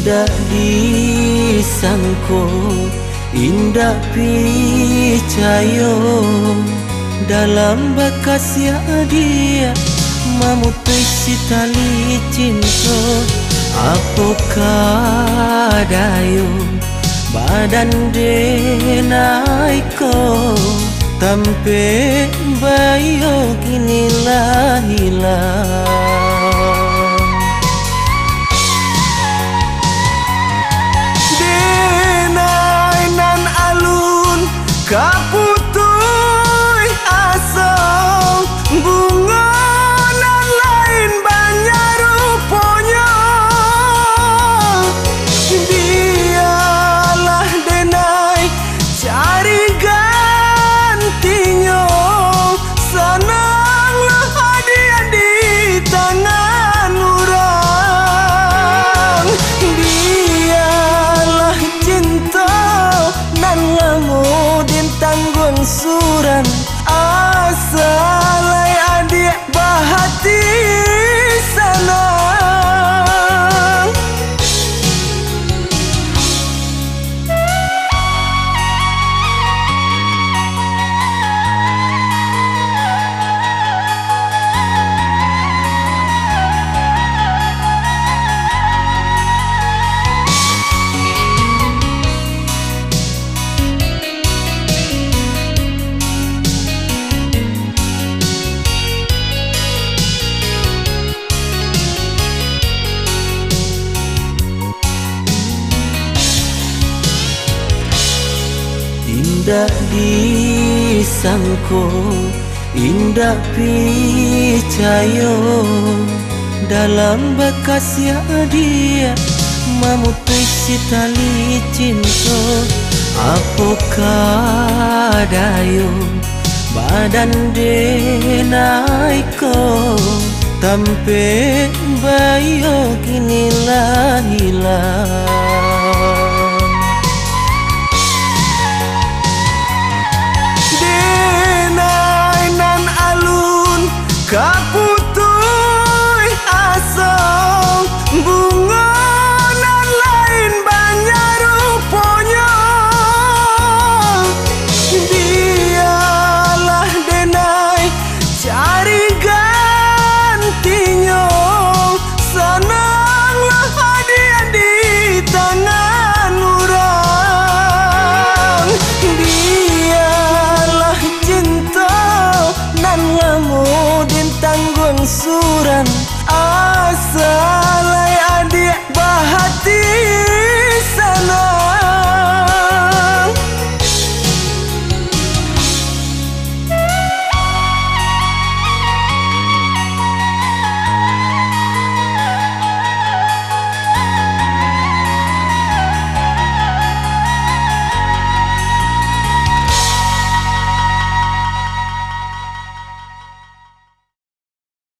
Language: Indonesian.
Indah disangko Indah picayo Dalam bekas ya dia Memutusi tali cinta Apakah dayo Badan denaiko? Tampe bayo kini hilang Kaputuy asal bungonan lain banyak rupanya. Dialah cari gantinya. Senanglah di tangan orang. Dialah cinta angsuran asalai Indah disangko Indah picayo. Dalam bekas ya dia Memutusi tali cinta. Apakah dayo Badan denaiko Tampe bayo kini hilang